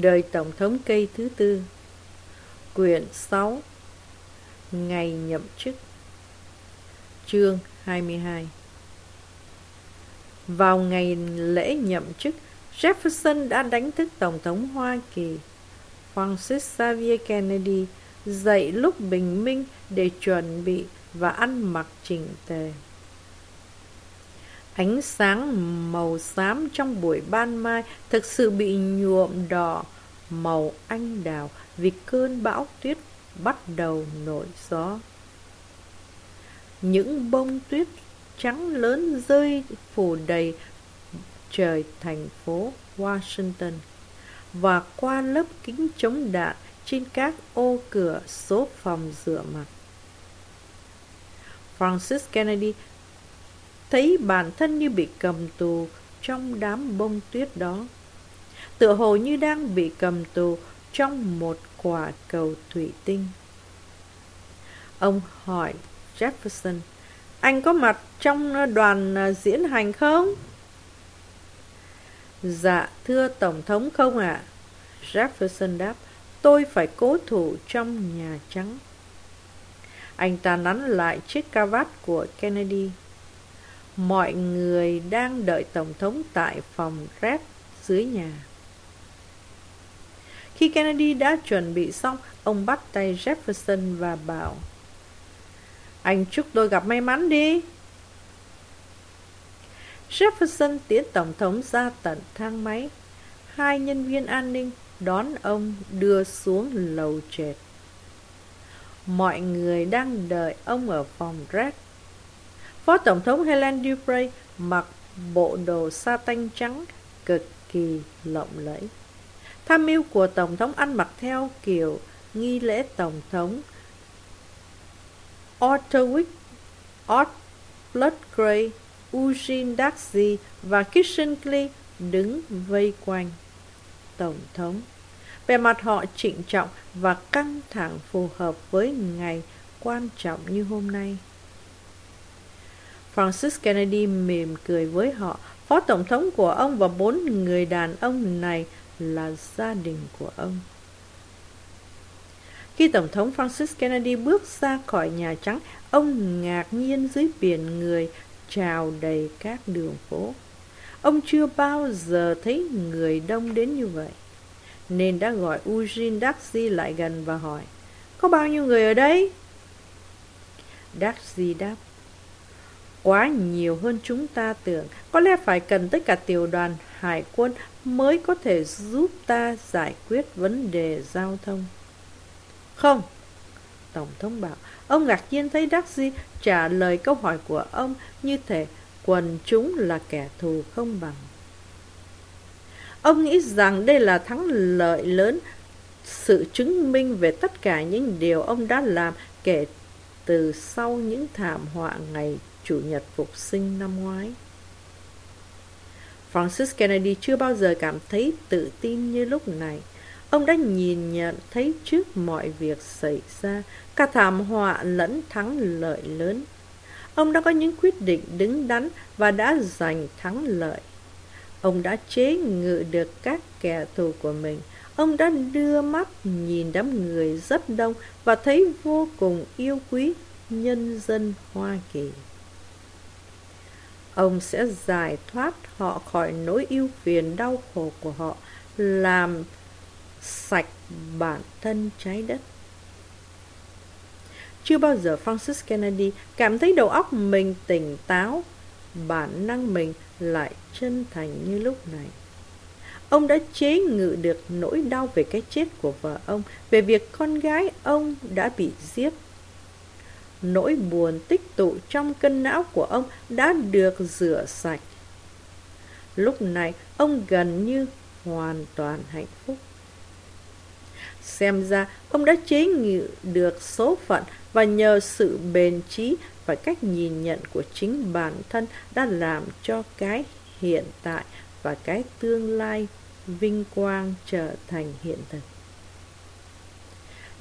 Đời Tổng thống cây thứ tư. Quyển 6 Ngày nhậm chức. Chương 22 Vào ngày lễ nhậm chức, Jefferson đã đánh thức Tổng thống Hoa Kỳ. Francis Xavier Kennedy dậy lúc bình minh để chuẩn bị và ăn mặc chỉnh tề. Ánh sáng màu xám trong buổi ban mai thực sự bị nhuộm đỏ màu anh đào vì cơn bão tuyết bắt đầu nổi gió. Những bông tuyết trắng lớn rơi phủ đầy trời thành phố Washington và qua lớp kính chống đạn trên các ô cửa số phòng rửa mặt. Francis Kennedy thấy bản thân như bị cầm tù trong đám bông tuyết đó. Tựa hồ như đang bị cầm tù trong một quả cầu thủy tinh. Ông hỏi Jefferson, anh có mặt trong đoàn à, diễn hành không? Dạ, thưa Tổng thống không ạ? À? Jefferson đáp, tôi phải cố thủ trong Nhà Trắng. Anh ta nắn lại chiếc cà vạt của Kennedy. Mọi người đang đợi Tổng thống tại phòng rep dưới nhà. Khi Kennedy đã chuẩn bị xong, ông bắt tay Jefferson và bảo Anh chúc tôi gặp may mắn đi. Jefferson tiến Tổng thống ra tận thang máy. Hai nhân viên an ninh đón ông đưa xuống lầu trệt. Mọi người đang đợi ông ở phòng Red. Phó Tổng thống Helen Dupre mặc bộ đồ sa tanh trắng cực kỳ lộng lẫy. Tham mưu của Tổng thống ăn mặc theo kiểu nghi lễ Tổng thống Otterwick, Blood, Gray, Eugene Darcy và Kissinger đứng vây quanh Tổng thống. Về mặt họ trịnh trọng và căng thẳng phù hợp với ngày quan trọng như hôm nay. Francis Kennedy mỉm cười với họ. Phó Tổng thống của ông và bốn người đàn ông này là gia đình của ông. Khi Tổng thống Francis Kennedy bước ra khỏi Nhà Trắng, ông ngạc nhiên dưới biển người trào đầy các đường phố. Ông chưa bao giờ thấy người đông đến như vậy, nên đã gọi Eugene Darcy lại gần và hỏi, có bao nhiêu người ở đây? Darcy đáp, quá nhiều hơn chúng ta tưởng, có lẽ phải cần tất cả tiểu đoàn hải quân mới có thể giúp ta giải quyết vấn đề giao thông. Không, Tổng thống bảo, ông ngạc nhiên thấy Daxi trả lời câu hỏi của ông như thể quần chúng là kẻ thù không bằng. Ông nghĩ rằng đây là thắng lợi lớn, sự chứng minh về tất cả những điều ông đã làm kể từ sau những thảm họa ngày Chủ nhật phục sinh năm ngoái. Francis Kennedy chưa bao giờ cảm thấy tự tin như lúc này. Ông đã nhìn nhận thấy trước mọi việc xảy ra, cả thảm họa lẫn thắng lợi lớn. Ông đã có những quyết định đứng đắn và đã giành thắng lợi. Ông đã chế ngự được các kẻ thù của mình. Ông đã đưa mắt nhìn đám người rất đông và thấy vô cùng yêu quý nhân dân Hoa Kỳ. Ông sẽ giải thoát họ khỏi nỗi yêu phiền đau khổ của họ, làm sạch bản thân trái đất. Chưa bao giờ Francis Kennedy cảm thấy đầu óc mình tỉnh táo, bản năng mình lại chân thành như lúc này. Ông đã chế ngự được nỗi đau về cái chết của vợ ông, về việc con gái ông đã bị giết nỗi buồn tích tụ trong cân não của ông đã được rửa sạch. Lúc này, ông gần như hoàn toàn hạnh phúc. Xem ra, ông đã chế ngự được số phận và nhờ sự bền trí và cách nhìn nhận của chính bản thân đã làm cho cái hiện tại và cái tương lai vinh quang trở thành hiện thực.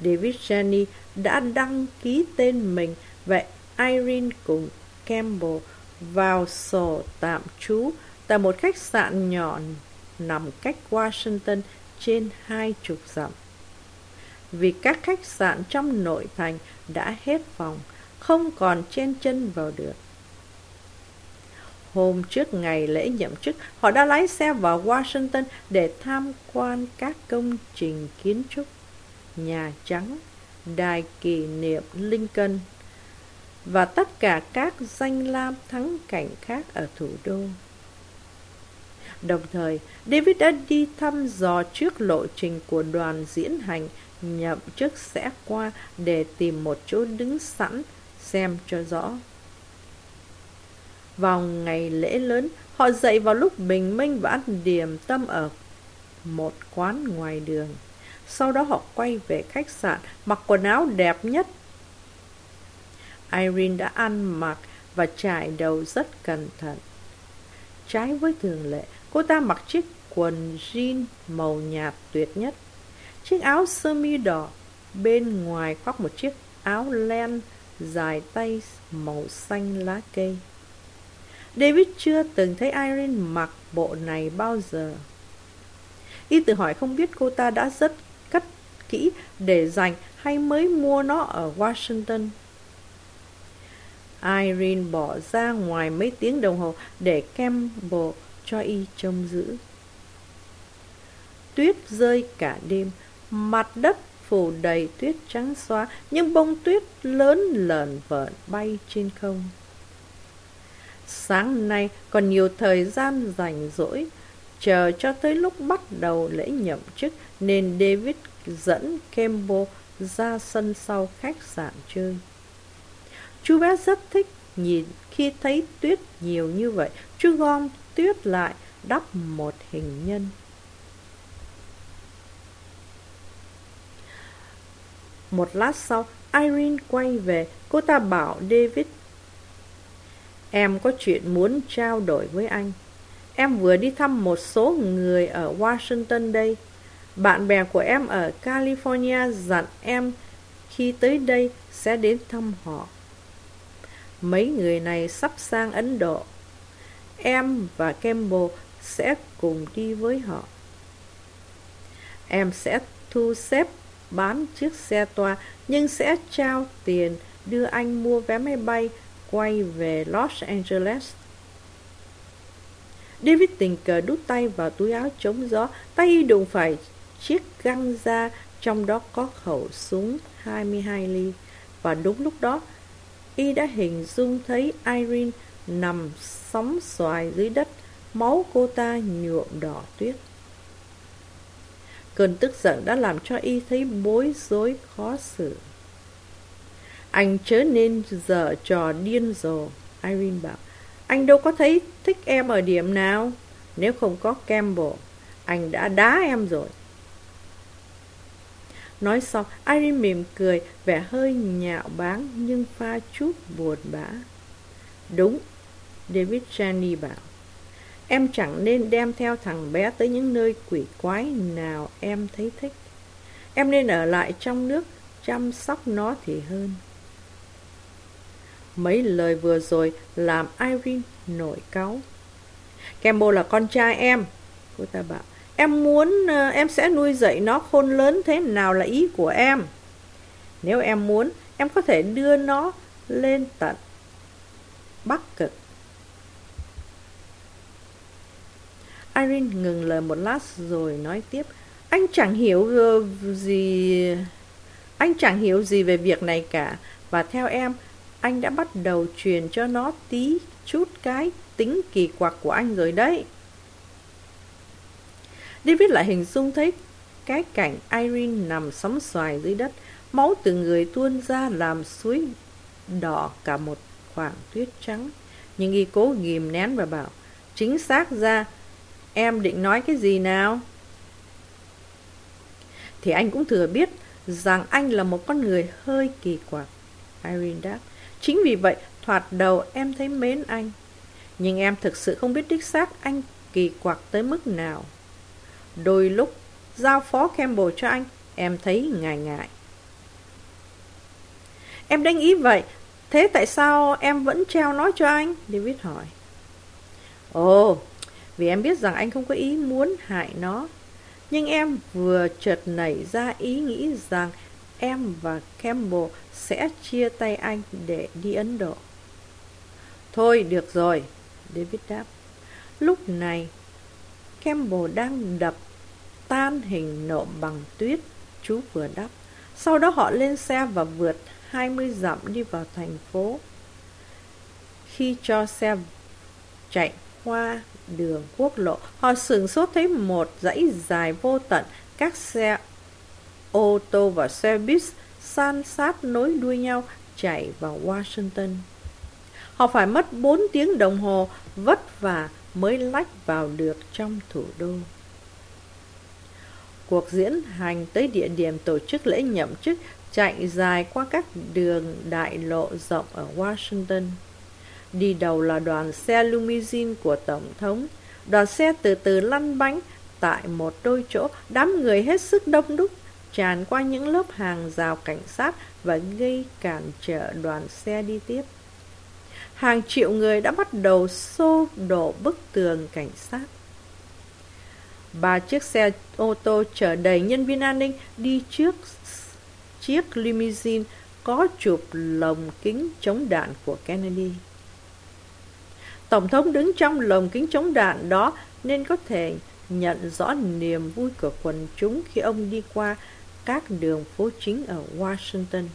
David Jenny đã đăng ký tên mình và Irene cùng Campbell vào sổ tạm trú tại một khách sạn nhỏ nằm cách Washington trên hai chục dặm. Vì các khách sạn trong nội thành đã hết phòng, không còn chen chân vào được. Hôm trước ngày lễ nhậm chức, họ đã lái xe vào Washington để tham quan các công trình kiến trúc, Nhà Trắng, Đài kỷ niệm Lincoln và tất cả các danh lam thắng cảnh khác ở thủ đô. Đồng thời, David đã đi thăm dò trước lộ trình của đoàn diễn hành nhậm chức sẽ qua để tìm một chỗ đứng sẵn xem cho rõ. Vào ngày lễ lớn, họ dậy vào lúc bình minh và ăn điểm tâm ở một quán ngoài đường. Sau đó họ quay về khách sạn, mặc quần áo đẹp nhất. Irene đã ăn mặc và trải đầu rất cẩn thận. Trái với thường lệ, cô ta mặc chiếc quần jean màu nhạt tuyệt nhất. Chiếc áo sơ mi đỏ, bên ngoài khoác một chiếc áo len dài tay màu xanh lá cây. David chưa từng thấy Irene mặc bộ này bao giờ. Y tự hỏi không biết cô ta đã rất kỹ để dành hay mới mua nó ở Washington. Irene bỏ ra ngoài mấy tiếng đồng hồ để Campbell cho y trông giữ. Tuyết rơi cả đêm, mặt đất phủ đầy tuyết trắng xóa, nhưng bông tuyết lớn lờn vợn bay trên không. Sáng nay còn nhiều thời gian rảnh rỗi, chờ cho tới lúc bắt đầu lễ nhậm chức nên David dẫn Campbell ra sân sau khách sạn chơi. Chú bé rất thích nhìn khi thấy tuyết nhiều như vậy, chú gom tuyết lại đắp một hình nhân. Một lát sau, Irene quay về, cô ta bảo David Em có chuyện muốn trao đổi với anh. Em vừa đi thăm một số người ở Washington đây. Bạn bè của em ở California dặn em khi tới đây sẽ đến thăm họ. Mấy người này sắp sang Ấn Độ. Em và Campbell sẽ cùng đi với họ. Em sẽ thu xếp bán chiếc xe toa nhưng sẽ trao tiền đưa anh mua vé máy bay quay về Los Angeles. David tình cờ đút tay vào túi áo chống gió, tay đụng phải chiếc găng ra trong đó có khẩu súng 22 ly. Và đúng lúc đó, y đã hình dung thấy Irene nằm sóng xoài dưới đất, máu cô ta nhuộm đỏ tuyết. Cơn tức giận đã làm cho y thấy bối rối khó xử. Anh chớ nên dở trò điên rồ Irene bảo Anh đâu có thấy thích em ở điểm nào Nếu không có Campbell Anh đã đá em rồi Nói xong Irene mỉm cười Vẻ hơi nhạo báng Nhưng pha chút buồn bã Đúng David Chaney bảo Em chẳng nên đem theo thằng bé tới những nơi quỷ quái nào em thấy thích. Em nên ở lại trong nước chăm sóc nó thì hơn. Mấy lời vừa rồi làm Irene nổi cáu. Campbell là con trai em. Cô ta bảo, em muốn ờ, em sẽ nuôi dạy nó khôn lớn thế nào là ý của em. Nếu em muốn, em có thể đưa nó lên tận Bắc Cực. Irene ngừng lời một lát rồi nói tiếp. Anh chẳng hiểu gì... Anh chẳng hiểu gì về việc này cả. Và theo em, anh đã bắt đầu truyền cho nó tí chút cái tính kỳ quặc của anh rồi đấy. David lại hình dung thấy cái cảnh Irene nằm sóng xoài dưới đất, máu từ người tuôn ra làm suối đỏ cả một khoảng tuyết trắng. Nhưng y cố ghim nén và bảo, chính xác ra, em định nói cái gì nào? Thì anh cũng thừa biết rằng anh là một con người hơi kỳ quặc. Irene đáp, Chính vì vậy, thoạt đầu em thấy mến anh. Nhưng em thực sự không biết đích xác anh kỳ quặc tới mức nào. Đôi lúc, giao phó Campbell cho anh, em thấy ngại ngại. Em đánh ý vậy, thế tại sao em vẫn treo nó cho anh? David hỏi. Ồ, vì em biết rằng anh không có ý muốn hại nó. Nhưng em vừa chợt nảy ra ý nghĩ rằng em và Campbell sẽ chia tay anh để đi Ấn Độ. Thôi, được rồi, David đáp. Lúc này, Campbell đang đập tan hình nộm bằng tuyết chú vừa đắp. Sau đó họ lên xe và vượt 20 dặm đi vào thành phố. Khi cho xe chạy qua đường quốc lộ, họ sửng sốt thấy một dãy dài vô tận các xe ô tô và xe buýt san sát nối đuôi nhau chạy vào Washington. Họ phải mất 4 tiếng đồng hồ vất vả mới lách vào được trong thủ đô. Cuộc diễn hành tới địa điểm tổ chức lễ nhậm chức chạy dài qua các đường đại lộ rộng ở Washington. Đi đầu là đoàn xe limousine của Tổng thống. Đoàn xe từ từ lăn bánh tại một đôi chỗ, đám người hết sức đông đúc, tràn qua những lớp hàng rào cảnh sát và gây cản trở đoàn xe đi tiếp. Hàng triệu người đã bắt đầu xô đổ bức tường cảnh sát. Ba chiếc xe ô tô chở đầy nhân viên an ninh đi trước chiếc limousine có chụp lồng kính chống đạn của Kennedy. Tổng thống đứng trong lồng kính chống đạn đó nên có thể nhận rõ niềm vui của quần chúng khi ông đi qua các đường phố chính ở Washington.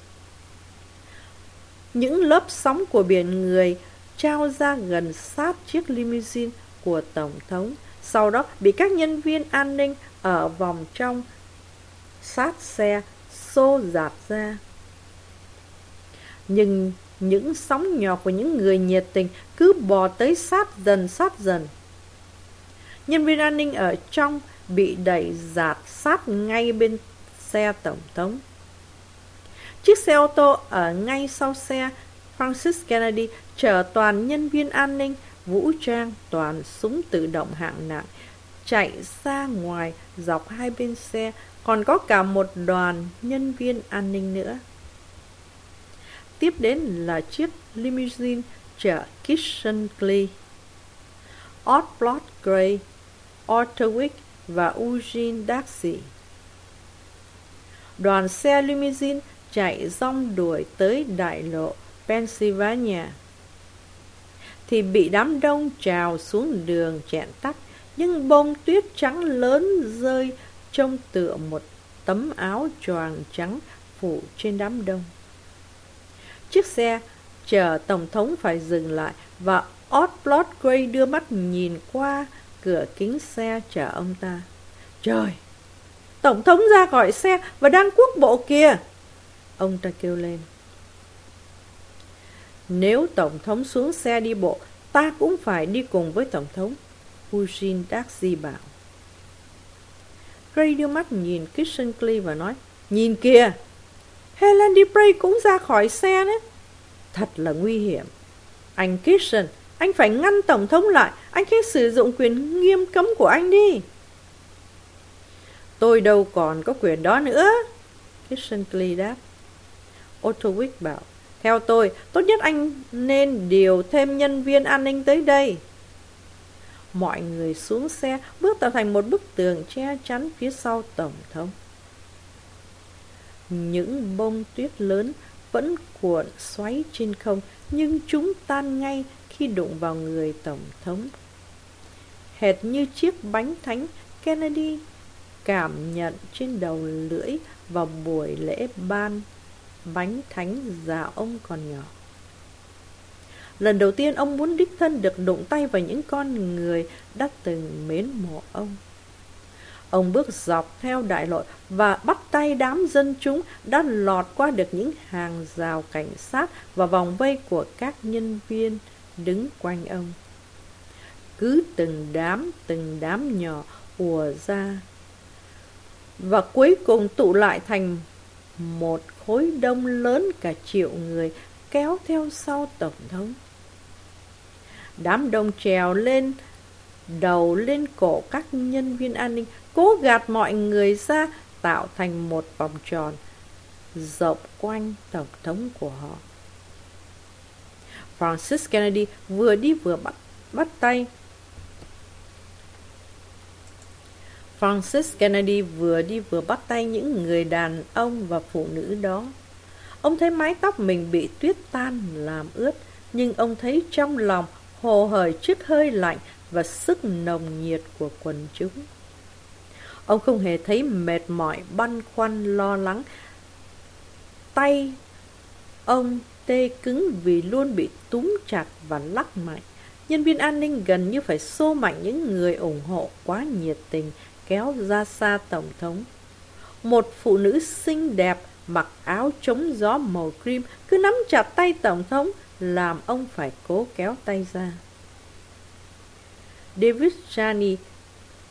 Những lớp sóng của biển người trao ra gần sát chiếc limousine của Tổng thống, sau đó bị các nhân viên an ninh ở vòng trong sát xe xô dạt ra. Nhưng những sóng nhỏ của những người nhiệt tình cứ bò tới sát dần sát dần. Nhân viên an ninh ở trong bị đẩy dạt sát ngay bên xe tổng thống. Chiếc xe ô tô ở ngay sau xe Francis Kennedy chở toàn nhân viên an ninh vũ trang toàn súng tự động hạng nặng chạy ra ngoài dọc hai bên xe còn có cả một đoàn nhân viên an ninh nữa. Tiếp đến là chiếc limousine chở Kitchen Glee. Otplot Gray, Otterwick và Eugene Darcy. Đoàn xe limousine chạy rong đuổi tới đại lộ Pennsylvania, thì bị đám đông trào xuống đường chẹn tắt nhưng bông tuyết trắng lớn rơi trông tựa một tấm áo choàng trắng phủ trên đám đông. Chiếc xe chờ Tổng thống phải dừng lại và Otplot Gray đưa mắt nhìn qua cửa kính xe chở ông ta. Trời! Tổng thống ra gọi xe và đang quốc bộ kìa! Ông ta kêu lên. Nếu Tổng thống xuống xe đi bộ, ta cũng phải đi cùng với Tổng thống. Eugene Darcy bảo. Gray đưa mắt nhìn Kissinger và nói, Nhìn kìa, Helen Debray cũng ra khỏi xe đấy. Thật là nguy hiểm. Anh Kitchen, anh phải ngăn Tổng thống lại, anh hãy sử dụng quyền nghiêm cấm của anh đi. Tôi đâu còn có quyền đó nữa. Kissinger đáp. Ottowick bảo, theo tôi, tốt nhất anh nên điều thêm nhân viên an ninh tới đây. Mọi người xuống xe, bước tạo thành một bức tường che chắn phía sau Tổng thống. Những bông tuyết lớn vẫn cuộn xoáy trên không, nhưng chúng tan ngay khi đụng vào người Tổng thống. Hệt như chiếc bánh thánh Kennedy cảm nhận trên đầu lưỡi vào buổi lễ ban bánh thánh già ông còn nhỏ. Lần đầu tiên ông muốn đích thân được đụng tay vào những con người đã từng mến mộ ông. Ông bước dọc theo đại lộ và bắt tay đám dân chúng đã lọt qua được những hàng rào cảnh sát và vòng vây của các nhân viên đứng quanh ông. Cứ từng đám, từng đám nhỏ ùa ra và cuối cùng tụ lại thành một khối đông lớn cả triệu người kéo theo sau Tổng thống. Đám đông trèo lên đầu lên cổ các nhân viên an ninh, cố gạt mọi người ra tạo thành một vòng tròn rộng quanh Tổng thống của họ. Francis Kennedy vừa đi vừa bắt, bắt tay. Francis Kennedy vừa đi vừa bắt tay những người đàn ông và phụ nữ đó. Ông thấy mái tóc mình bị tuyết tan làm ướt, nhưng ông thấy trong lòng hồ hởi trước hơi lạnh và sức nồng nhiệt của quần chúng. Ông không hề thấy mệt mỏi, băn khoăn, lo lắng. Tay ông tê cứng vì luôn bị túm chặt và lắc mạnh. Nhân viên an ninh gần như phải xô mạnh những người ủng hộ quá nhiệt tình kéo ra xa Tổng thống. Một phụ nữ xinh đẹp mặc áo chống gió màu cream cứ nắm chặt tay Tổng thống làm ông phải cố kéo tay ra. David Janney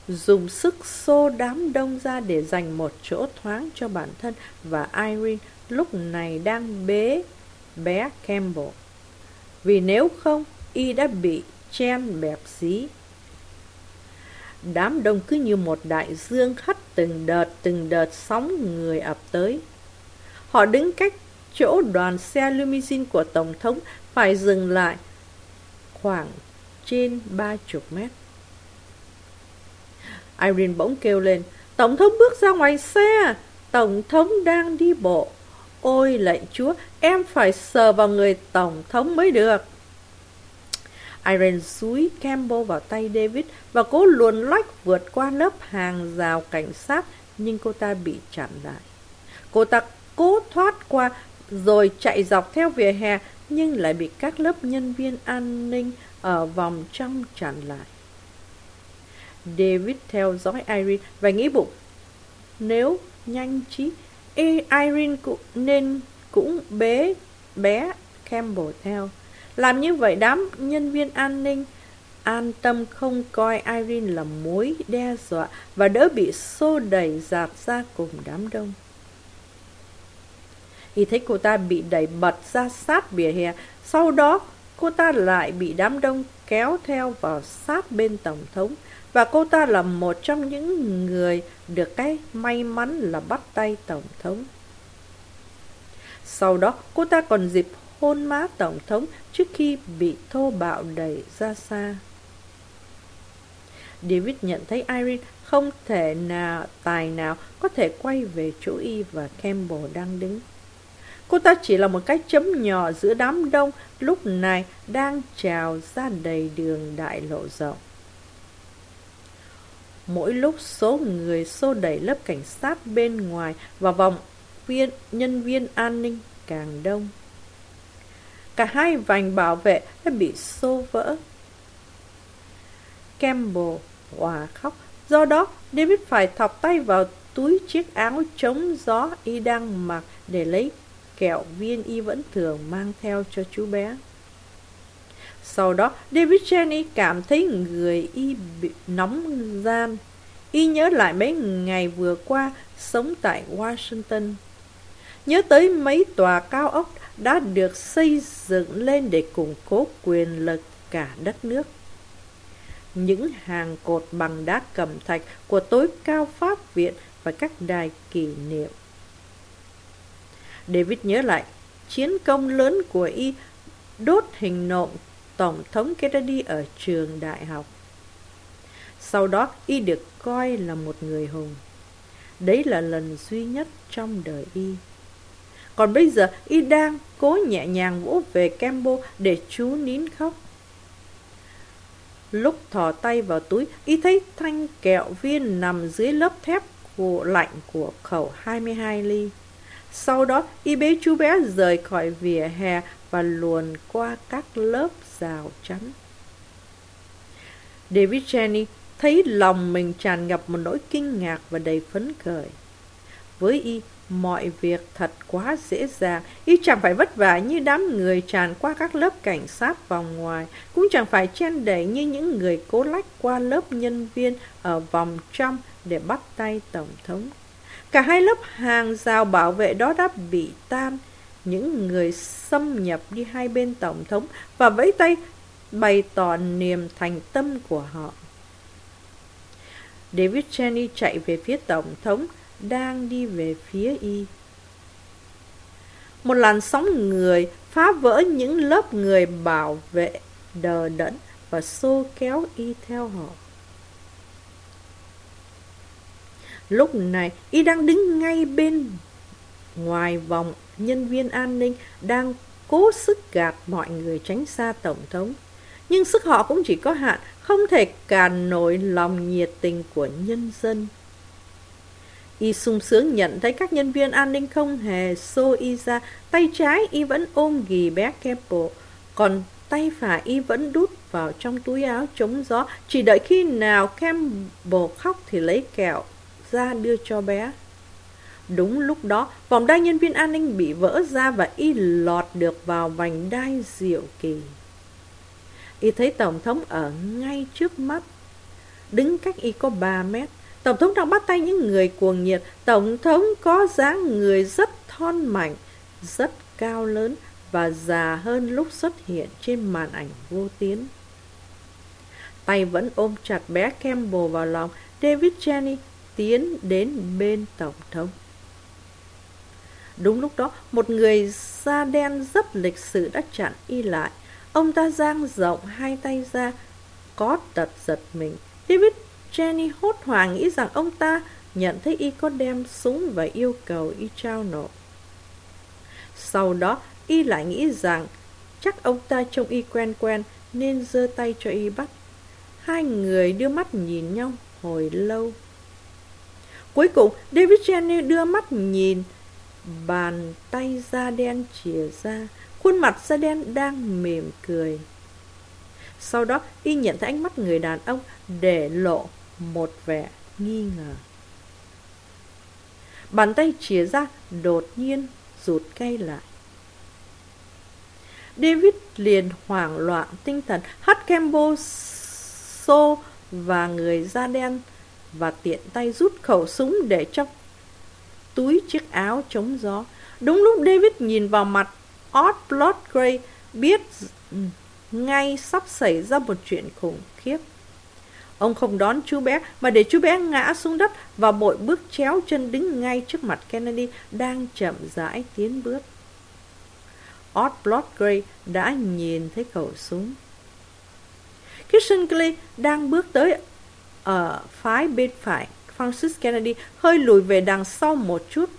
dùng sức xô đám đông ra để dành một chỗ thoáng cho bản thân và Irene lúc này đang bế bé Campbell. Vì nếu không, y đã bị chen bẹp dí. Đám đông cứ như một đại dương hắt từng đợt từng đợt sóng người ập tới. Họ đứng cách chỗ đoàn xe limousine của Tổng thống phải dừng lại khoảng trên ba chục mét. Irene bỗng kêu lên, Tổng thống bước ra ngoài xe, Tổng thống đang đi bộ. Ôi lạy chúa, em phải sờ vào người Tổng thống mới được. Irene suối Campbell vào tay David và cố luồn lách vượt qua lớp hàng rào cảnh sát, nhưng cô ta bị chặn lại. Cô ta cố thoát qua rồi chạy dọc theo vỉa hè nhưng lại bị các lớp nhân viên an ninh ở vòng trong chặn lại. David theo dõi Irene và nghĩ bụng nếu nhanh trí Irene cũng nên cũng bế bé Campbell theo. Làm như vậy đám nhân viên an ninh an tâm không coi Irene là mối đe dọa và đỡ bị xô đẩy dạt ra cùng đám đông. Y thấy cô ta bị đẩy bật ra sát bìa hè, sau đó cô ta lại bị đám đông kéo theo vào sát bên Tổng thống và cô ta là một trong những người được cái may mắn là bắt tay Tổng thống. Sau đó, cô ta còn dịp hôn má Tổng thống trước khi bị thô bạo đẩy ra xa. David nhận thấy Irene không thể nào, tài nào có thể quay về chỗ y và Campbell đang đứng. Cô ta chỉ là một cái chấm nhỏ giữa đám đông lúc này đang trào ra đầy đường đại lộ rộng. Mỗi lúc số người xô đẩy lớp cảnh sát bên ngoài và vòng viên, nhân viên an ninh càng đông. Cả hai vành bảo vệ đã bị xô vỡ. Campbell hòa khóc. Do đó, David phải thọc tay vào túi chiếc áo chống gió y đang mặc để lấy kẹo viên y vẫn thường mang theo cho chú bé. Sau đó, David Jenny cảm thấy người y bị nóng gian. Y nhớ lại mấy ngày vừa qua sống tại Washington. Nhớ tới mấy tòa cao ốc đã được xây dựng lên để củng cố quyền lực cả đất nước. Những hàng cột bằng đá cẩm thạch của tối cao Pháp Viện và các đài kỷ niệm. David nhớ lại chiến công lớn của y đốt hình nộm Tổng thống Kennedy ở trường đại học. Sau đó, y được coi là một người hùng. Đấy là lần duy nhất trong đời y. Còn bây giờ, y đang cố nhẹ nhàng vỗ về Kembo để chú nín khóc. Lúc thò tay vào túi, y thấy thanh kẹo viên nằm dưới lớp thép của lạnh của khẩu 22 ly. Sau đó, y bế chú bé rời khỏi vỉa hè và luồn qua các lớp rào chắn. David Jenny thấy lòng mình tràn ngập một nỗi kinh ngạc và đầy phấn khởi. Với y, mọi việc thật quá dễ dàng, y chẳng phải vất vả như đám người tràn qua các lớp cảnh sát vòng ngoài, cũng chẳng phải chen đẩy như những người cố lách qua lớp nhân viên ở vòng trong để bắt tay Tổng thống. Cả hai lớp hàng rào bảo vệ đó đã bị tan, những người xâm nhập đi hai bên Tổng thống và vẫy tay bày tỏ niềm thành tâm của họ. David Cheney chạy về phía Tổng thống, đang đi về phía y. Một làn sóng người phá vỡ những lớp người bảo vệ đờ đẫn và xô kéo y theo họ. Lúc này, y đang đứng ngay bên ngoài vòng nhân viên an ninh đang cố sức gạt mọi người tránh xa Tổng thống. Nhưng sức họ cũng chỉ có hạn, không thể càn nổi lòng nhiệt tình của nhân dân. Y sung sướng nhận thấy các nhân viên an ninh không hề xô y ra, tay trái y vẫn ôm ghì bé Campbell, còn tay phải y vẫn đút vào trong túi áo chống gió, chỉ đợi khi nào Campbell khóc thì lấy kẹo ra đưa cho bé. Đúng lúc đó, vòng đai nhân viên an ninh bị vỡ ra và y lọt được vào vành đai diệu kỳ. Y thấy Tổng thống ở ngay trước mắt. Đứng cách y có 3 mét. Tổng thống đang bắt tay những người cuồng nhiệt. Tổng thống có dáng người rất thon mảnh, rất cao lớn và già hơn lúc xuất hiện trên màn ảnh vô tiến. Tay vẫn ôm chặt bé Campbell vào lòng, David Jenny tiến đến bên Tổng thống. Đúng lúc đó, một người da đen rất lịch sự đã chặn y lại. Ông ta giang rộng hai tay ra, có tật giật mình. David Jenny hốt hoảng nghĩ rằng ông ta nhận thấy y có đem súng và yêu cầu y trao nộp. Sau đó, y lại nghĩ rằng chắc ông ta trông y quen quen nên giơ tay cho y bắt. Hai người đưa mắt nhìn nhau hồi lâu. Cuối cùng, David Jenny đưa mắt nhìn bàn tay da đen chìa ra, khuôn mặt da đen đang mỉm cười. Sau đó, y nhận thấy ánh mắt người đàn ông để lộ một vẻ nghi ngờ. Bàn tay chìa ra, đột nhiên rụt cây lại. David liền hoảng loạn tinh thần hắt kembo xô và người da đen và tiện tay rút khẩu súng để trong túi chiếc áo chống gió. Đúng lúc David nhìn vào mặt Odd Blood Gray biết ngay sắp xảy ra một chuyện khủng khiếp. Ông không đón chú bé, mà để chú bé ngã xuống đất và bội bước chéo chân đứng ngay trước mặt Kennedy đang chậm rãi tiến bước. Odd Blood Gray đã nhìn thấy khẩu súng. Christian Clay đang bước tới ở phái bên phải Francis Kennedy hơi lùi về đằng sau một chút.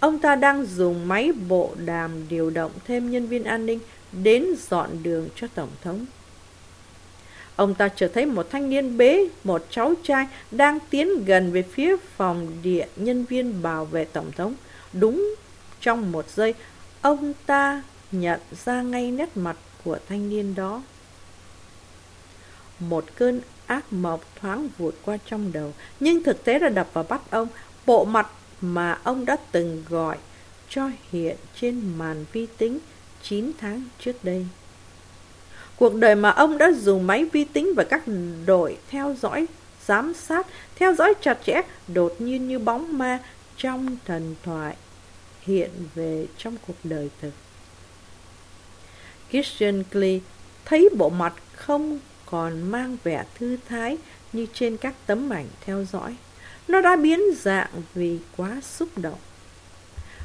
Ông ta đang dùng máy bộ đàm điều động thêm nhân viên an ninh đến dọn đường cho Tổng thống. Ông ta chợt thấy một thanh niên bế một cháu trai đang tiến gần về phía phòng địa nhân viên bảo vệ Tổng thống. Đúng trong một giây, ông ta nhận ra ngay nét mặt của thanh niên đó. Một cơn ác mộng thoáng vụt qua trong đầu, nhưng thực tế là đập vào bắt ông, bộ mặt mà ông đã từng gọi cho hiện trên màn vi tính 9 tháng trước đây. Cuộc đời mà ông đã dùng máy vi tính và các đội theo dõi, giám sát, theo dõi chặt chẽ, đột nhiên như bóng ma trong thần thoại hiện về trong cuộc đời thực. Christian Klee thấy bộ mặt không còn mang vẻ thư thái như trên các tấm ảnh theo dõi. Nó đã biến dạng vì quá xúc động.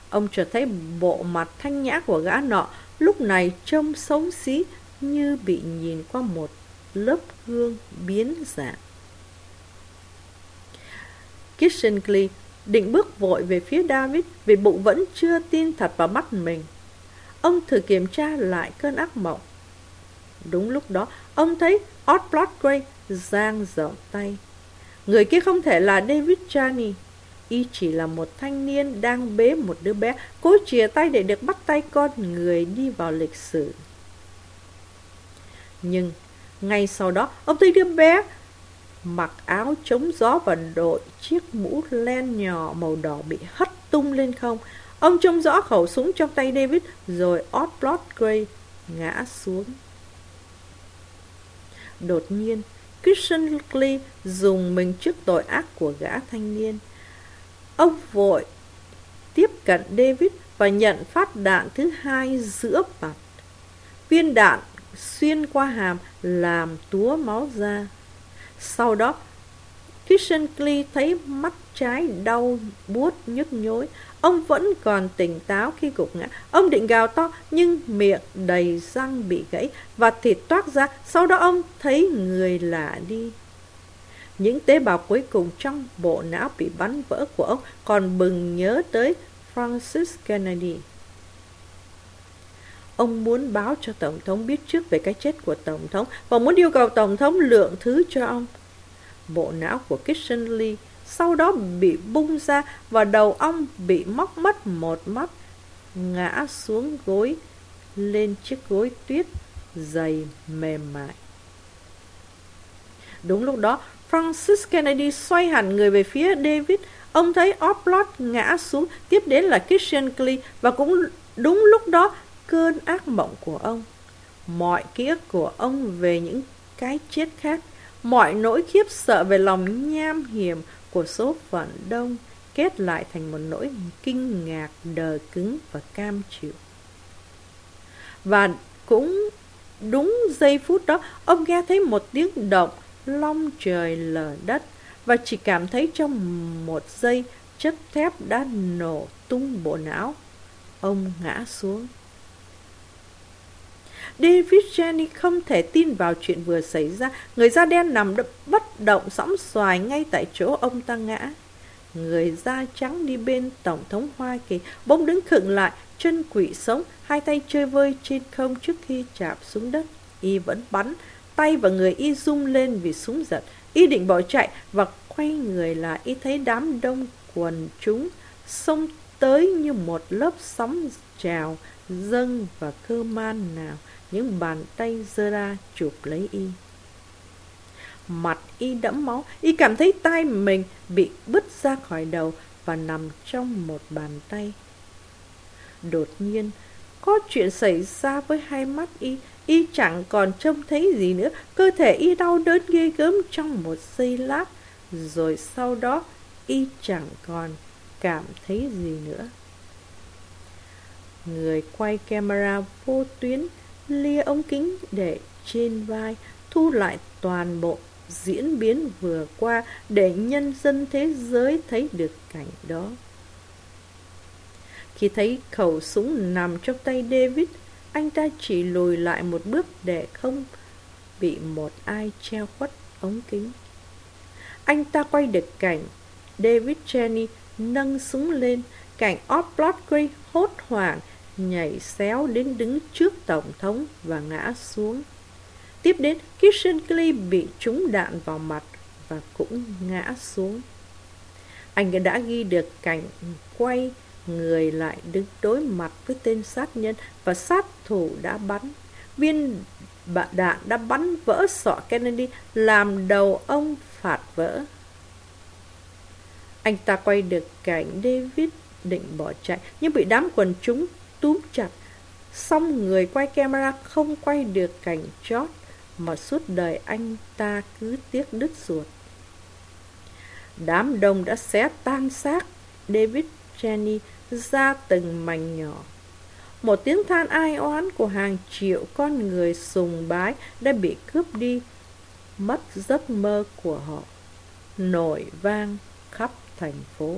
Ông chợt thấy bộ mặt thanh nhã của gã nọ lúc này trông xấu xí như bị nhìn qua một lớp gương biến dạng. Kishingley định bước vội về phía David vì bụng vẫn chưa tin thật vào mắt mình. Ông thử kiểm tra lại cơn ác mộng. Đúng lúc đó, ông thấy Odd Gray giang rộng tay. Người kia không thể là David Chani. Y chỉ là một thanh niên đang bế một đứa bé, cố chìa tay để được bắt tay con người đi vào lịch sử. Nhưng, ngay sau đó, ông thấy đứa bé mặc áo chống gió và đội chiếc mũ len nhỏ màu đỏ bị hất tung lên không. Ông trông rõ khẩu súng trong tay David rồi Oddblood Gray ngã xuống. Đột nhiên, Christian Lee dùng mình trước tội ác của gã thanh niên. Ông vội tiếp cận David và nhận phát đạn thứ hai giữa mặt. Viên đạn xuyên qua hàm làm túa máu ra. Sau đó, Christian Lee thấy mắt trái đau, buốt, nhức nhối. Ông vẫn còn tỉnh táo khi gục ngã. Ông định gào to nhưng miệng đầy răng bị gãy và thịt toát ra. Sau đó ông thấy người lạ đi. Những tế bào cuối cùng trong bộ não bị bắn vỡ của ông còn bừng nhớ tới Francis Kennedy. Ông muốn báo cho Tổng thống biết trước về cái chết của Tổng thống và muốn yêu cầu Tổng thống lượng thứ cho ông. Bộ não của Kissinger sau đó bị bung ra và đầu ông bị móc mất một mắt, ngã xuống gối lên chiếc gối tuyết dày mềm mại. Đúng lúc đó, Francis Kennedy xoay hẳn người về phía David. Ông thấy Oplot ngã xuống, tiếp đến là Kissinger và cũng đúng lúc đó cơn ác mộng của ông. Mọi ký ức của ông về những cái chết khác, mọi nỗi khiếp sợ về lòng nham hiểm của số phận đông kết lại thành một nỗi kinh ngạc đờ cứng và cam chịu. Và cũng đúng giây phút đó, ông nghe thấy một tiếng động long trời lở đất và chỉ cảm thấy trong một giây chất thép đã nổ tung bộ não. Ông ngã xuống. David Jenny không thể tin vào chuyện vừa xảy ra. Người da đen nằm bất động sõng xoài ngay tại chỗ ông ta ngã. Người da trắng đi bên Tổng thống Hoa Kỳ bỗng đứng khựng lại, chân quỷ sống, hai tay chơi vơi trên không trước khi chạm xuống đất. Y vẫn bắn, tay và người Y rung lên vì súng giật. Y định bỏ chạy và quay người lại, Y thấy đám đông quần chúng xông tới như một lớp sóng trào, dâng và cơ man nào những bàn tay giơ ra chụp lấy y. Mặt y đẫm máu, y cảm thấy tay mình bị bứt ra khỏi đầu và nằm trong một bàn tay. Đột nhiên, có chuyện xảy ra với hai mắt y y chẳng còn trông thấy gì nữa. Cơ thể y đau đớn ghê gớm trong một giây lát, rồi sau đó y chẳng còn cảm thấy gì nữa. Người quay camera vô tuyến lia ống kính để trên vai, thu lại toàn bộ diễn biến vừa qua để nhân dân thế giới thấy được cảnh đó. Khi thấy khẩu súng nằm trong tay david, anh ta chỉ lùi lại một bước để không bị một ai treo khuất ống kính. Anh ta quay được cảnh, david cheney nâng súng lên, cảnh oplot hốt hoảng nhảy xéo đến đứng trước Tổng thống và ngã xuống. Tiếp đến, Kissinger bị trúng đạn vào mặt và cũng ngã xuống. Anh đã ghi được cảnh quay người lại đứng đối mặt với tên sát nhân và sát thủ đã bắn. Viên đạn đã bắn vỡ sọ Kennedy làm đầu ông phạt vỡ. Anh ta quay được cảnh David định bỏ chạy nhưng bị đám quần chúng túm chặt. Xong người quay camera không quay được cảnh chót, Mà suốt đời anh ta cứ tiếc đứt ruột. Đám đông đã xé tan xác, David Jenny ra từng mảnh nhỏ. Một tiếng than ai oán của hàng triệu con người sùng bái đã bị cướp đi, Mất giấc mơ của họ, Nổi vang khắp thành phố.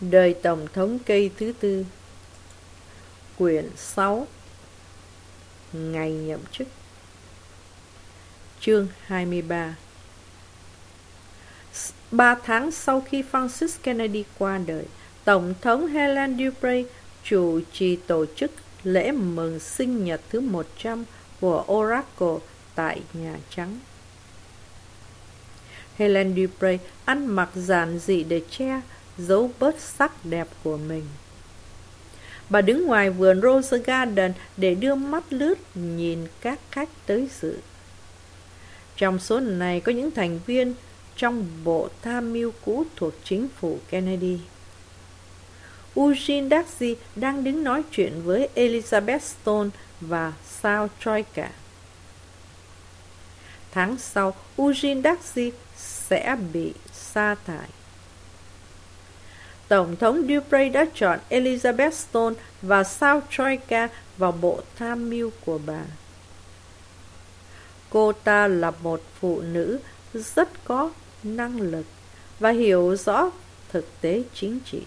Đời Tổng thống cây thứ tư. Quyển 6 Ngày nhậm chức. Chương 23 Ba. Tháng sau khi Francis Kennedy qua đời, Tổng thống Helen Dupre chủ trì tổ chức lễ mừng sinh nhật thứ 100 của Oracle tại Nhà Trắng. Helen Dupre ăn mặc giản dị để che giấu bớt sắc đẹp của mình. Bà đứng ngoài vườn Rose Garden để đưa mắt lướt nhìn các khách tới dự. Trong số này có những thành viên trong bộ tham mưu cũ thuộc chính phủ Kennedy. Eugene darcy đang đứng nói chuyện với Elizabeth Stone và Sao Troika. Tháng sau, Eugene darcy sẽ bị sa thải. Tổng thống Dupre đã chọn Elizabeth Stone và Sao Troika vào bộ tham mưu của bà. Cô ta là một phụ nữ rất có năng lực và hiểu rõ thực tế chính trị.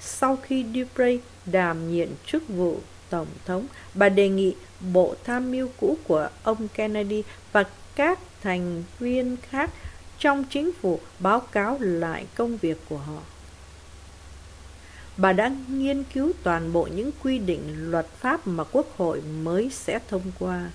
Sau khi Dupre đảm nhiệm chức vụ Tổng thống, bà đề nghị Bộ Tham mưu cũ của ông Kennedy và các thành viên khác trong chính phủ báo cáo lại công việc của họ. Bà đã nghiên cứu toàn bộ những quy định luật pháp mà Quốc hội mới sẽ thông qua.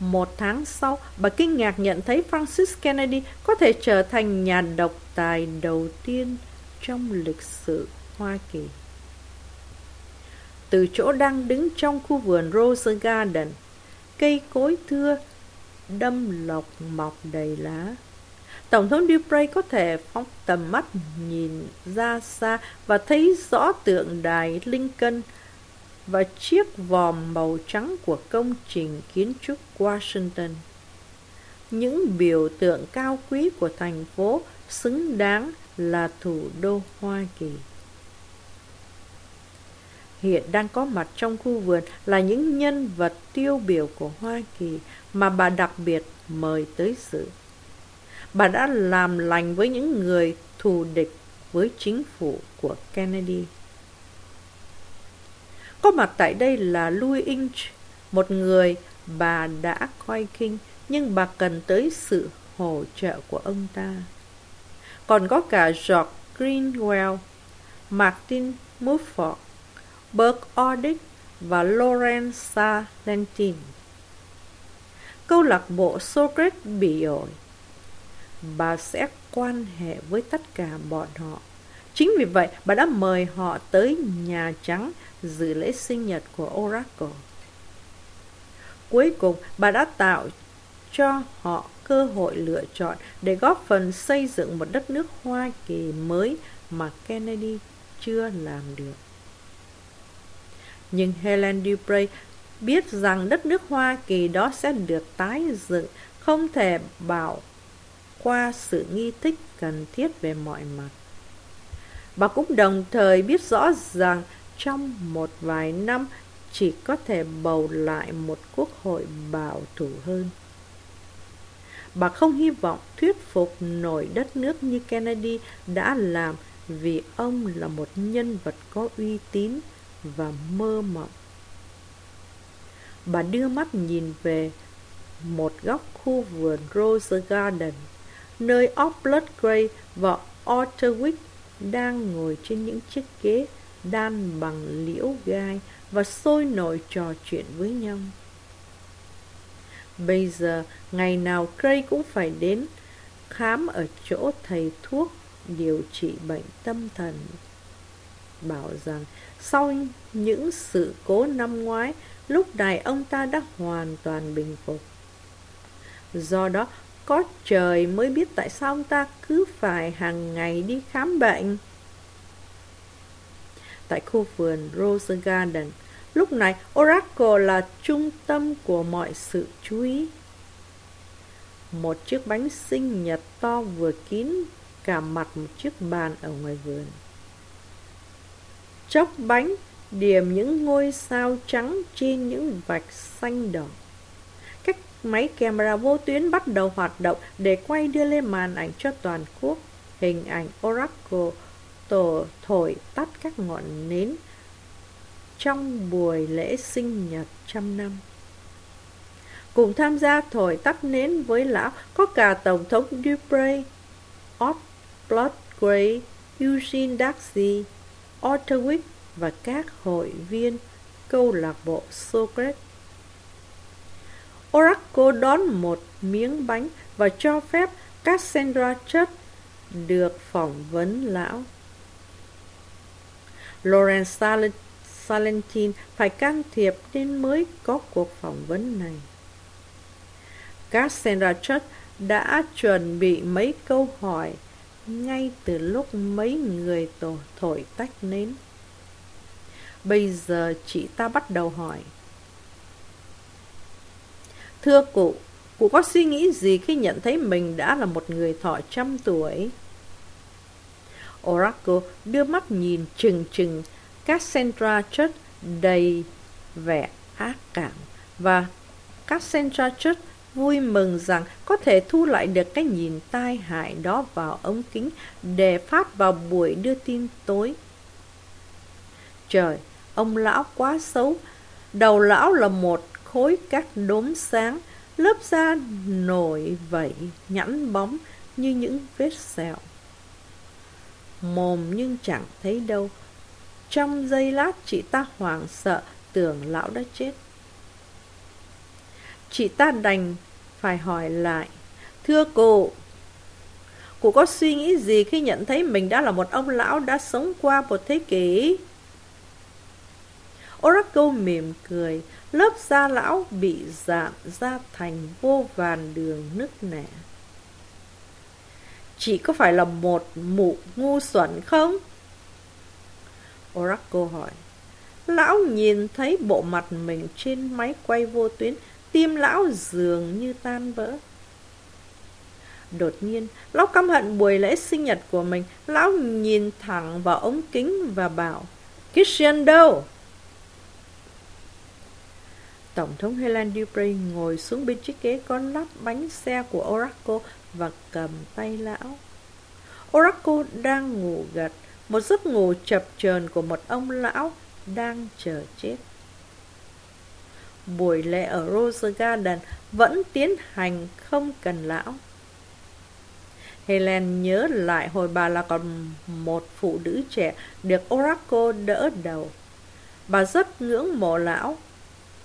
Một tháng sau, bà kinh ngạc nhận thấy Francis Kennedy có thể trở thành nhà độc tài đầu tiên trong lịch sử Hoa Kỳ. Từ chỗ đang đứng trong khu vườn Rose Garden, cây cối thưa đâm lộc mọc đầy lá. Tổng thống Dupre có thể phóng tầm mắt nhìn ra xa và thấy rõ tượng đài Lincoln và chiếc vòm màu trắng của công trình kiến trúc Washington. Những biểu tượng cao quý của thành phố xứng đáng là thủ đô Hoa Kỳ. Hiện đang có mặt trong khu vườn là những nhân vật tiêu biểu của Hoa Kỳ mà bà đặc biệt mời tới sự. Bà đã làm lành với những người thù địch với chính phủ của Kennedy. Có mặt tại đây là Louis Inch, một người bà đã coi kinh nhưng bà cần tới sự hỗ trợ của ông ta. Còn có cả George Greenwell, Martin Mufford, Burke Ordick và Lawrence Salentin. Câu lạc bộ Socrates bị ổi. Bà sẽ quan hệ với tất cả bọn họ. Chính vì vậy, bà đã mời họ tới Nhà Trắng dự lễ sinh nhật của Oracle. Cuối cùng, bà đã tạo cho họ cơ hội lựa chọn để góp phần xây dựng một đất nước Hoa Kỳ mới mà Kennedy chưa làm được. Nhưng Helen Dupre biết rằng đất nước Hoa Kỳ đó sẽ được tái dựng, không thể bảo qua sự nghi thức cần thiết về mọi mặt. Bà cũng đồng thời biết rõ rằng trong một vài năm chỉ có thể bầu lại một quốc hội bảo thủ hơn. Bà không hy vọng thuyết phục nổi đất nước như Kennedy đã làm vì ông là một nhân vật có uy tín và mơ mộng. Bà đưa mắt nhìn về một góc khu vườn Rose Garden, nơi Oplet Gray và Otterwick đang ngồi trên những chiếc ghế đan bằng liễu gai và sôi nổi trò chuyện với nhau. Bây giờ, ngày nào Gray cũng phải đến khám ở chỗ thầy thuốc điều trị bệnh tâm thần. Bảo rằng sau những sự cố năm ngoái, lúc này ông ta đã hoàn toàn bình phục. Do đó, có trời mới biết tại sao ông ta cứ phải hàng ngày đi khám bệnh. Tại khu vườn Rose Garden, lúc này Oracle là trung tâm của mọi sự chú ý. Một chiếc bánh sinh nhật to vừa kín cả mặt một chiếc bàn ở ngoài vườn. Chốc bánh điểm những ngôi sao trắng trên những vạch xanh đỏ. Các máy camera vô tuyến bắt đầu hoạt động để quay đưa lên màn ảnh cho toàn quốc hình ảnh Oracle tổ thổi tắt các ngọn nến trong buổi lễ sinh nhật trăm năm. Cùng tham gia thổi tắt nến với lão có cả Tổng thống Dupre, Ott Bloodgray, Eugene Darcy, Otterwick và các hội viên câu lạc bộ Socrates. Oracle đón một miếng bánh và cho phép Cassandra chất được phỏng vấn lão. Lawrence Salentin phải can thiệp nên mới có cuộc phỏng vấn này. Cassandra Church đã chuẩn bị mấy câu hỏi ngay từ lúc mấy người tổ thổi tách nến. Bây giờ chị ta bắt đầu hỏi. Thưa cụ, cụ có suy nghĩ gì khi nhận thấy mình đã là một người thọ trăm tuổi? Oracle đưa mắt nhìn chừng chừng Cassandra Church đầy vẻ ác cảm và Cassandra Church vui mừng rằng có thể thu lại được cái nhìn tai hại đó vào ống kính để phát vào buổi đưa tin tối. Trời, ông lão quá xấu, đầu lão là một khối cát đốm sáng, lớp da nổi vẩy, nhẵn bóng như những vết sẹo. Mồm nhưng chẳng thấy đâu. Trong giây lát chị ta hoảng sợ tưởng lão đã chết. Chị ta đành phải hỏi lại. Thưa cụ, cụ có suy nghĩ gì khi nhận thấy mình đã là một ông lão đã sống qua một thế kỷ? Oracle mỉm cười, lớp da lão bị dạn ra thành vô vàn đường nứt nẻ. Chị có phải là một mụ ngu xuẩn không? Oracle hỏi. Lão nhìn thấy bộ mặt mình trên máy quay vô tuyến tim lão dường như tan vỡ. Đột nhiên, lão căm hận buổi lễ sinh nhật của mình. Lão nhìn thẳng vào ống kính và bảo, Christian đâu? Tổng thống Helen Dupree ngồi xuống bên chiếc ghế có lắp bánh xe của Oracle và cầm tay lão. Oracle đang ngủ gật, một giấc ngủ chập chờn của một ông lão đang chờ chết buổi lễ ở Rose Garden vẫn tiến hành không cần lão. Helen nhớ lại hồi bà là còn một phụ nữ trẻ được Oracle đỡ đầu. Bà rất ngưỡng mộ lão.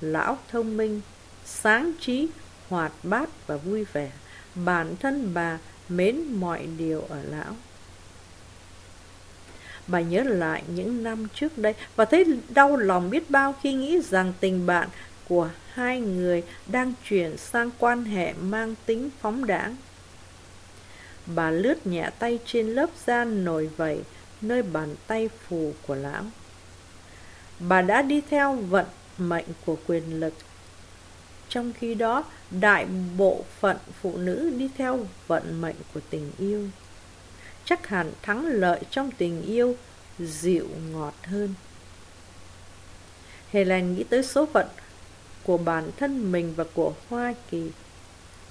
Lão thông minh, sáng trí, hoạt bát và vui vẻ. Bản thân bà mến mọi điều ở lão. Bà nhớ lại những năm trước đây và thấy đau lòng biết bao khi nghĩ rằng tình bạn của hai người đang chuyển sang quan hệ mang tính phóng đãng. Bà lướt nhẹ tay trên lớp da nổi vẩy nơi bàn tay phù của lão. Bà đã đi theo vận mệnh của quyền lực. Trong khi đó, đại bộ phận phụ nữ đi theo vận mệnh của tình yêu. Chắc hẳn thắng lợi trong tình yêu dịu ngọt hơn. Helen nghĩ tới số phận của bản thân mình và của Hoa Kỳ.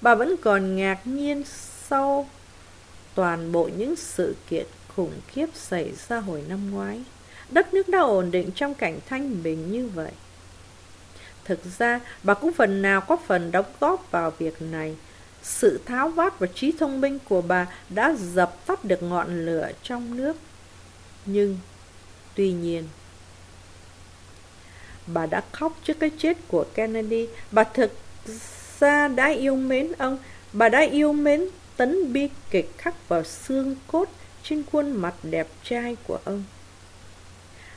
Bà vẫn còn ngạc nhiên sau toàn bộ những sự kiện khủng khiếp xảy ra hồi năm ngoái. Đất nước đã ổn định trong cảnh thanh bình như vậy. Thực ra, bà cũng phần nào có phần đóng góp vào việc này. Sự tháo vát và trí thông minh của bà đã dập tắt được ngọn lửa trong nước. Nhưng, tuy nhiên, Bà đã khóc trước cái chết của Kennedy. Bà thực ra đã yêu mến ông. Bà đã yêu mến tấn bi kịch khắc vào xương cốt trên khuôn mặt đẹp trai của ông.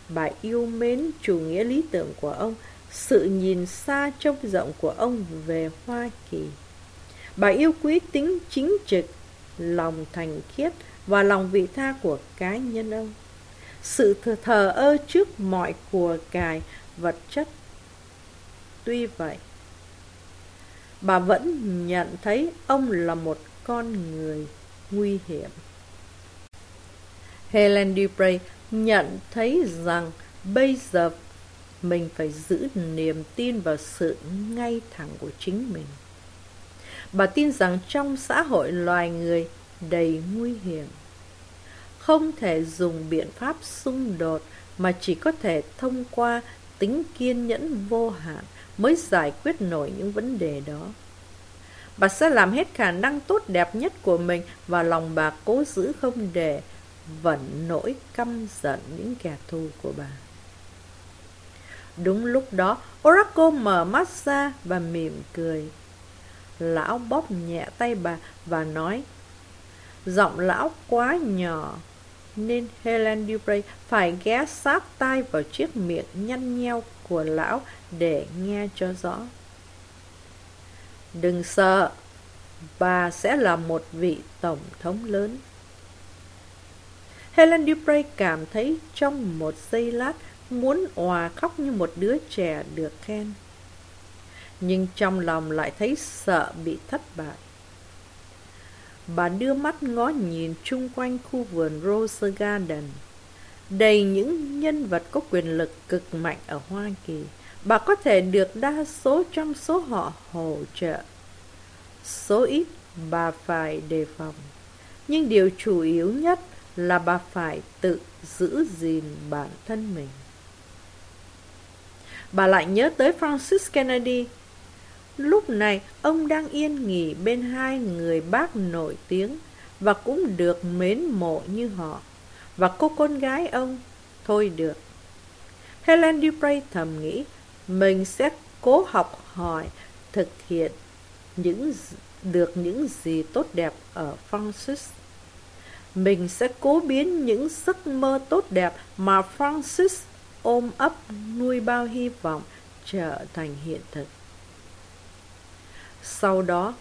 Bà yêu mến chủ nghĩa lý tưởng của ông, sự nhìn xa trông rộng của ông về Hoa Kỳ. Bà yêu quý tính chính trực, lòng thành khiết và lòng vị tha của cá nhân ông. Sự thờ ơ trước mọi của cải vật chất. Tuy vậy, bà vẫn nhận thấy ông là một con người nguy hiểm. Helen Dupre nhận thấy rằng bây giờ mình phải giữ niềm tin vào sự ngay thẳng của chính mình. Bà tin rằng trong xã hội loài người đầy nguy hiểm, không thể dùng biện pháp xung đột mà chỉ có thể thông qua tính kiên nhẫn vô hạn mới giải quyết nổi những vấn đề đó. Bà sẽ làm hết khả năng tốt đẹp nhất của mình và lòng bà cố giữ không để vẫn nỗi căm giận những kẻ thù của bà. Đúng lúc đó, Oracle mở mắt ra và mỉm cười. Lão bóp nhẹ tay bà và nói, Giọng lão quá nhỏ, nên Helen Dubray phải ghé sát tai vào chiếc miệng nhăn nheo của lão để nghe cho rõ. Đừng sợ, bà sẽ là một vị tổng thống lớn. Helen Dubray cảm thấy trong một giây lát muốn òa khóc như một đứa trẻ được khen. Nhưng trong lòng lại thấy sợ bị thất bại. Bà đưa mắt ngó nhìn chung quanh khu vườn Rose Garden, đầy những nhân vật có quyền lực cực mạnh ở Hoa Kỳ. Bà có thể được đa số trong số họ hỗ trợ. Số ít bà phải đề phòng. Nhưng điều chủ yếu nhất là bà phải tự giữ gìn bản thân mình. Bà lại nhớ tới Francis Kennedy. Lúc này, ông đang yên nghỉ bên hai người bác nổi tiếng và cũng được mến mộ như họ. Và cô con gái ông, thôi được. Helen Dupray thầm nghĩ, mình sẽ cố học hỏi, thực hiện những được những gì tốt đẹp ở Francis. Mình sẽ cố biến những giấc mơ tốt đẹp mà Francis ôm ấp nuôi bao hy vọng trở thành hiện thực. Sau đó,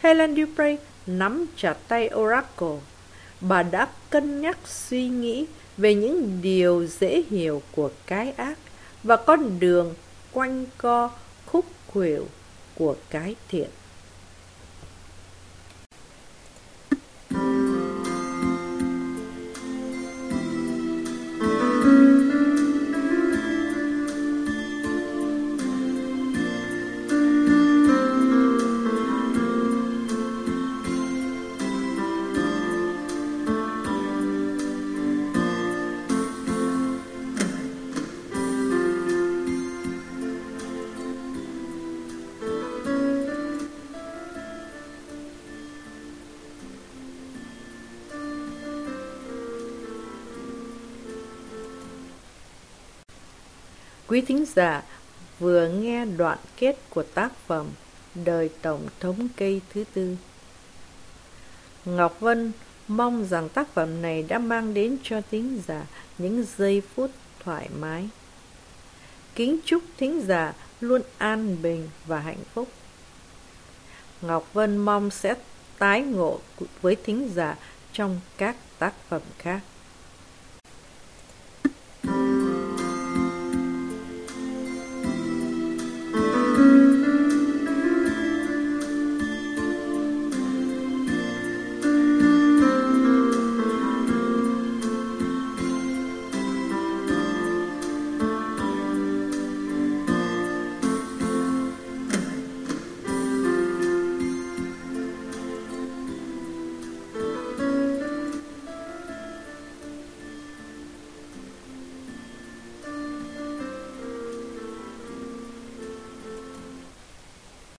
Helen Dupre nắm chặt tay Oracle. Bà đã cân nhắc suy nghĩ về những điều dễ hiểu của cái ác và con đường quanh co khúc khuỷu của cái thiện. Quý thính giả vừa nghe đoạn kết của tác phẩm Đời Tổng thống cây thứ tư. Ngọc Vân mong rằng tác phẩm này đã mang đến cho thính giả những giây phút thoải mái. Kính chúc thính giả luôn an bình và hạnh phúc. Ngọc Vân mong sẽ tái ngộ với thính giả trong các tác phẩm khác.